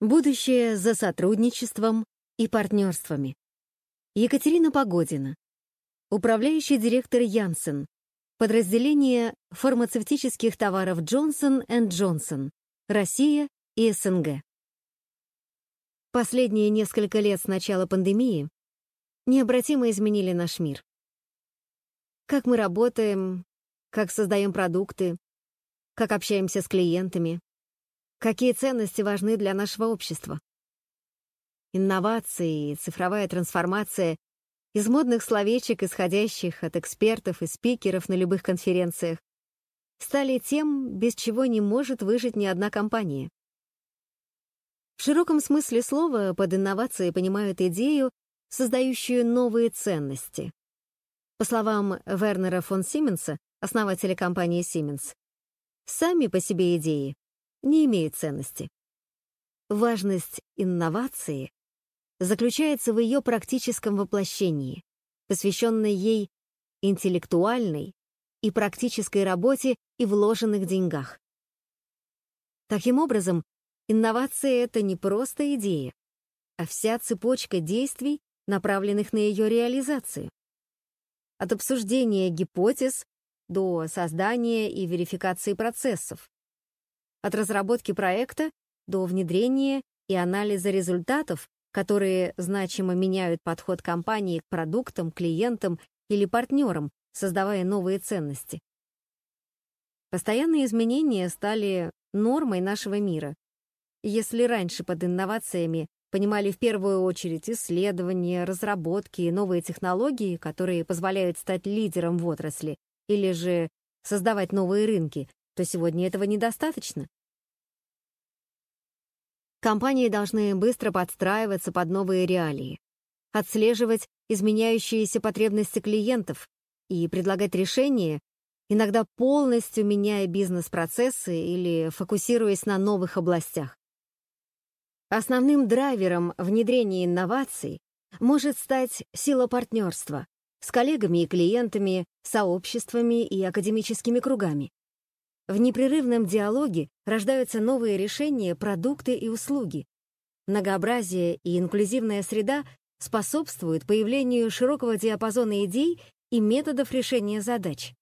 Будущее за сотрудничеством и партнерствами. Екатерина Погодина. Управляющий директор Янсен. Подразделение фармацевтических товаров Джонсон энд Джонсон. Россия и СНГ. Последние несколько лет с начала пандемии необратимо изменили наш мир. Как мы работаем, как создаем продукты, как общаемся с клиентами, Какие ценности важны для нашего общества? Инновации и цифровая трансформация из модных словечек, исходящих от экспертов и спикеров на любых конференциях, стали тем, без чего не может выжить ни одна компания. В широком смысле слова под инновацией понимают идею, создающую новые ценности. По словам Вернера фон Сименса, основателя компании Siemens, сами по себе идеи не имеет ценности. Важность инновации заключается в ее практическом воплощении, посвященной ей интеллектуальной и практической работе и вложенных деньгах. Таким образом, инновация — это не просто идея, а вся цепочка действий, направленных на ее реализацию. От обсуждения гипотез до создания и верификации процессов, от разработки проекта до внедрения и анализа результатов, которые значимо меняют подход компании к продуктам, клиентам или партнерам, создавая новые ценности. Постоянные изменения стали нормой нашего мира. Если раньше под инновациями понимали в первую очередь исследования, разработки и новые технологии, которые позволяют стать лидером в отрасли, или же создавать новые рынки, то сегодня этого недостаточно. Компании должны быстро подстраиваться под новые реалии, отслеживать изменяющиеся потребности клиентов и предлагать решения, иногда полностью меняя бизнес-процессы или фокусируясь на новых областях. Основным драйвером внедрения инноваций может стать сила партнерства с коллегами и клиентами, сообществами и академическими кругами. В непрерывном диалоге рождаются новые решения, продукты и услуги. Многообразие и инклюзивная среда способствуют появлению широкого диапазона идей и методов решения задач.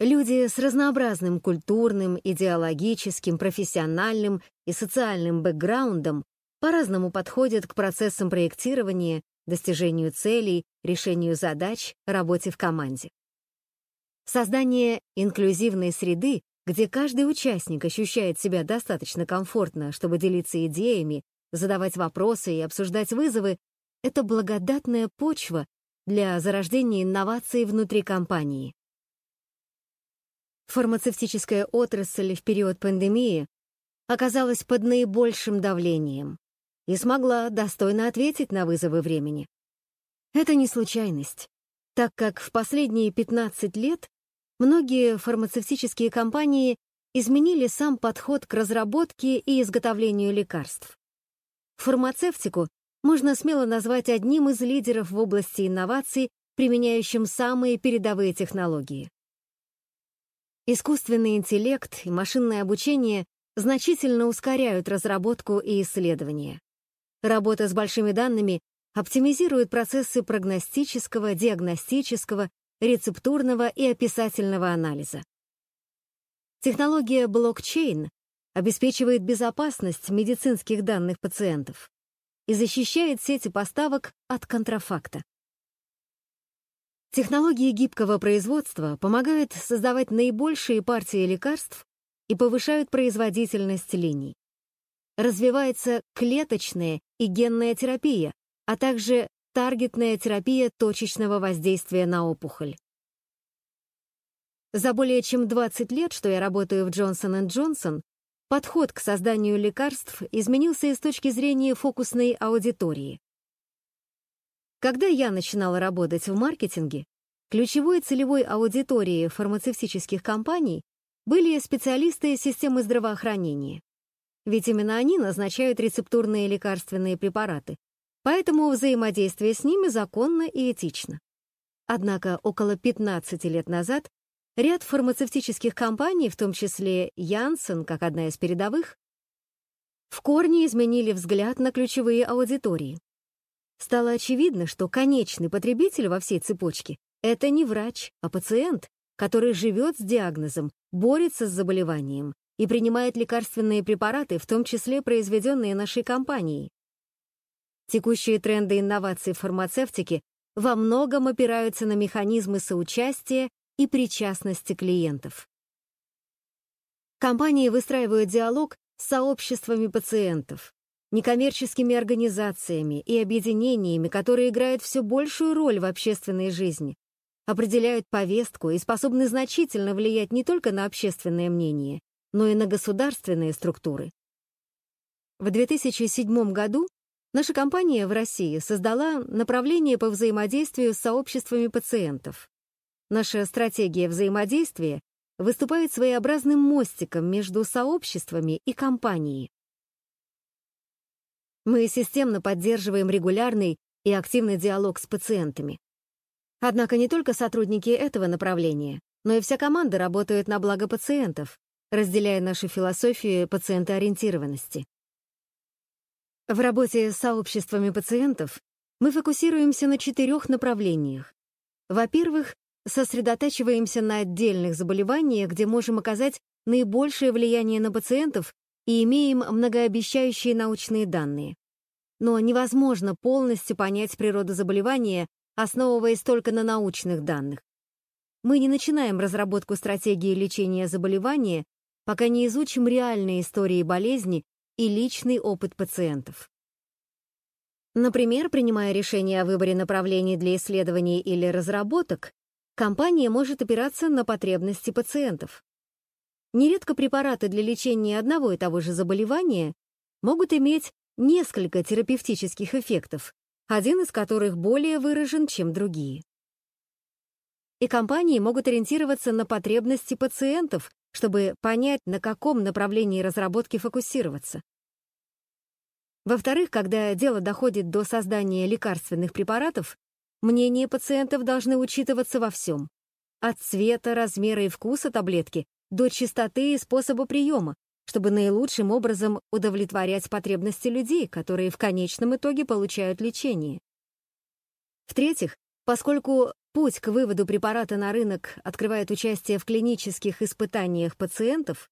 Люди с разнообразным культурным, идеологическим, профессиональным и социальным бэкграундом по-разному подходят к процессам проектирования, достижению целей, решению задач, работе в команде. Создание инклюзивной среды, где каждый участник ощущает себя достаточно комфортно, чтобы делиться идеями, задавать вопросы и обсуждать вызовы, это благодатная почва для зарождения инноваций внутри компании. Фармацевтическая отрасль в период пандемии оказалась под наибольшим давлением и смогла достойно ответить на вызовы времени. Это не случайность, так как в последние 15 лет Многие фармацевтические компании изменили сам подход к разработке и изготовлению лекарств. Фармацевтику можно смело назвать одним из лидеров в области инноваций, применяющим самые передовые технологии. Искусственный интеллект и машинное обучение значительно ускоряют разработку и исследования. Работа с большими данными оптимизирует процессы прогностического, диагностического рецептурного и описательного анализа. Технология блокчейн обеспечивает безопасность медицинских данных пациентов и защищает сети поставок от контрафакта. Технологии гибкого производства помогают создавать наибольшие партии лекарств и повышают производительность линий. Развивается клеточная и генная терапия, а также таргетная терапия точечного воздействия на опухоль. За более чем 20 лет, что я работаю в Johnson Johnson, подход к созданию лекарств изменился и с точки зрения фокусной аудитории. Когда я начинала работать в маркетинге, ключевой целевой аудиторией фармацевтических компаний были специалисты системы здравоохранения. Ведь именно они назначают рецептурные лекарственные препараты, поэтому взаимодействие с ними законно и этично. Однако около 15 лет назад ряд фармацевтических компаний, в том числе Janssen, как одна из передовых, в корне изменили взгляд на ключевые аудитории. Стало очевидно, что конечный потребитель во всей цепочке — это не врач, а пациент, который живет с диагнозом, борется с заболеванием и принимает лекарственные препараты, в том числе произведенные нашей компанией. Текущие тренды инноваций в фармацевтике во многом опираются на механизмы соучастия и причастности клиентов. Компании выстраивают диалог с сообществами пациентов, некоммерческими организациями и объединениями, которые играют все большую роль в общественной жизни, определяют повестку и способны значительно влиять не только на общественное мнение, но и на государственные структуры. В 2007 году наша компания в России создала направление по взаимодействию с сообществами пациентов. Наша стратегия взаимодействия выступает своеобразным мостиком между сообществами и компанией. Мы системно поддерживаем регулярный и активный диалог с пациентами. Однако не только сотрудники этого направления, но и вся команда работает на благо пациентов, разделяя нашу философию пациентоориентированности. В работе с сообществами пациентов мы фокусируемся на четырех направлениях. Во-первых, сосредотачиваемся на отдельных заболеваниях, где можем оказать наибольшее влияние на пациентов и имеем многообещающие научные данные. Но невозможно полностью понять природу заболевания, основываясь только на научных данных. Мы не начинаем разработку стратегии лечения заболевания, пока не изучим реальные истории болезни и личный опыт пациентов. Например, принимая решение о выборе направлений для исследований или разработок, компания может опираться на потребности пациентов. Нередко препараты для лечения одного и того же заболевания могут иметь несколько терапевтических эффектов, один из которых более выражен, чем другие. И компании могут ориентироваться на потребности пациентов, чтобы понять, на каком направлении разработки фокусироваться. Во-вторых, когда дело доходит до создания лекарственных препаратов, мнения пациентов должны учитываться во всем. От цвета, размера и вкуса таблетки до чистоты и способа приема, чтобы наилучшим образом удовлетворять потребности людей, которые в конечном итоге получают лечение. В-третьих, поскольку путь к выводу препарата на рынок открывает участие в клинических испытаниях пациентов,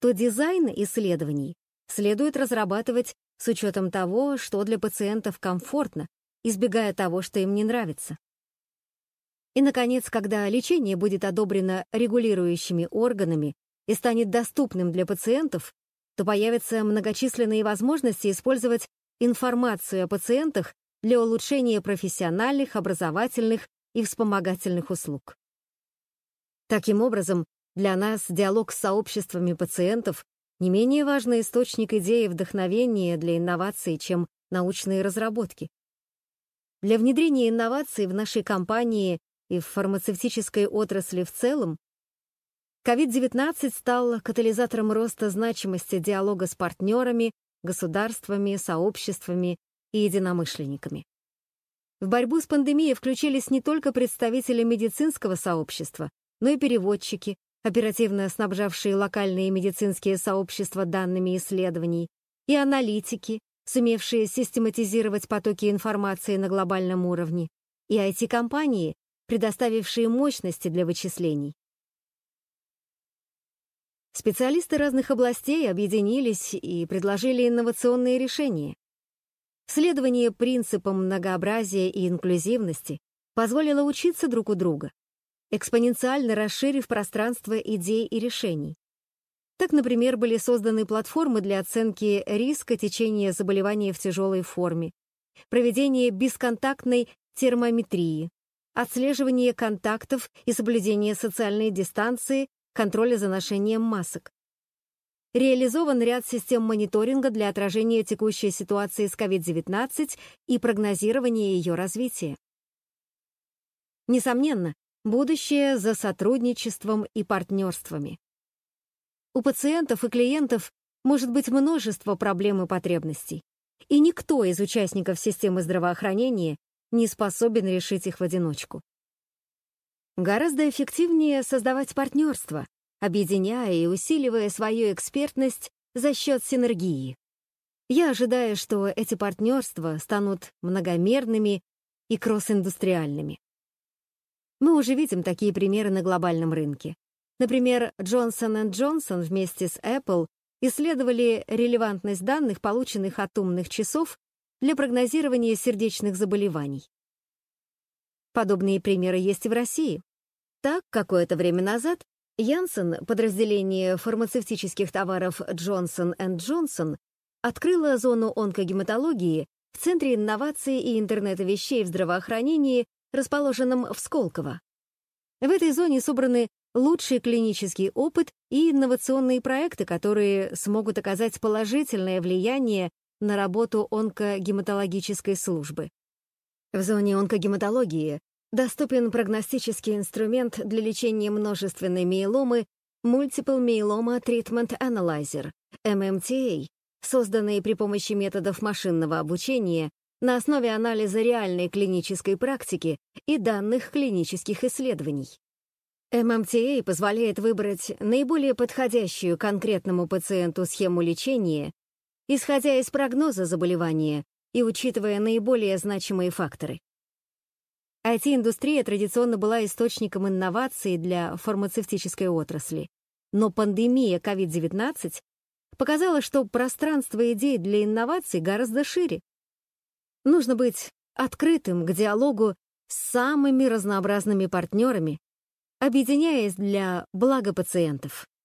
то дизайн исследований следует разрабатывать с учетом того, что для пациентов комфортно, избегая того, что им не нравится. И, наконец, когда лечение будет одобрено регулирующими органами и станет доступным для пациентов, то появятся многочисленные возможности использовать информацию о пациентах для улучшения профессиональных, образовательных и вспомогательных услуг. Таким образом, для нас диалог с сообществами пациентов не менее важный источник идеи и вдохновения для инноваций, чем научные разработки. Для внедрения инноваций в нашей компании и в фармацевтической отрасли в целом, COVID-19 стал катализатором роста значимости диалога с партнерами, государствами, сообществами и единомышленниками. В борьбу с пандемией включились не только представители медицинского сообщества, но и переводчики, оперативно снабжавшие локальные медицинские сообщества данными исследований, и аналитики, сумевшие систематизировать потоки информации на глобальном уровне, и IT-компании, предоставившие мощности для вычислений. Специалисты разных областей объединились и предложили инновационные решения. Следование принципам многообразия и инклюзивности позволило учиться друг у друга, экспоненциально расширив пространство идей и решений. Так, например, были созданы платформы для оценки риска течения заболевания в тяжелой форме, проведения бесконтактной термометрии, отслеживание контактов и соблюдение социальной дистанции, контроля за ношением масок. Реализован ряд систем мониторинга для отражения текущей ситуации с COVID-19 и прогнозирования ее развития. Несомненно, будущее за сотрудничеством и партнерствами. У пациентов и клиентов может быть множество проблем и потребностей, и никто из участников системы здравоохранения не способен решить их в одиночку. Гораздо эффективнее создавать партнерство, объединяя и усиливая свою экспертность за счет синергии. Я ожидаю, что эти партнерства станут многомерными и кросс-индустриальными. Мы уже видим такие примеры на глобальном рынке. Например, Johnson Johnson вместе с Apple исследовали релевантность данных, полученных от умных часов, для прогнозирования сердечных заболеваний. Подобные примеры есть и в России. Так, какое-то время назад Янсен, подразделение фармацевтических товаров Johnson Johnson, открыла зону онкогематологии в Центре инноваций и интернета вещей в здравоохранении, расположенном в Сколково. В этой зоне собраны лучший клинический опыт и инновационные проекты, которые смогут оказать положительное влияние на работу онкогематологической службы. В зоне онкогематологии доступен прогностический инструмент для лечения множественной миеломы Multiple Myeloma Treatment Analyzer, MMTA, созданные при помощи методов машинного обучения на основе анализа реальной клинической практики и данных клинических исследований. ММТА позволяет выбрать наиболее подходящую конкретному пациенту схему лечения, исходя из прогноза заболевания и учитывая наиболее значимые факторы. IT-индустрия традиционно была источником инноваций для фармацевтической отрасли, но пандемия COVID-19 показала, что пространство идей для инноваций гораздо шире. Нужно быть открытым к диалогу с самыми разнообразными партнерами, объединяясь для блага пациентов.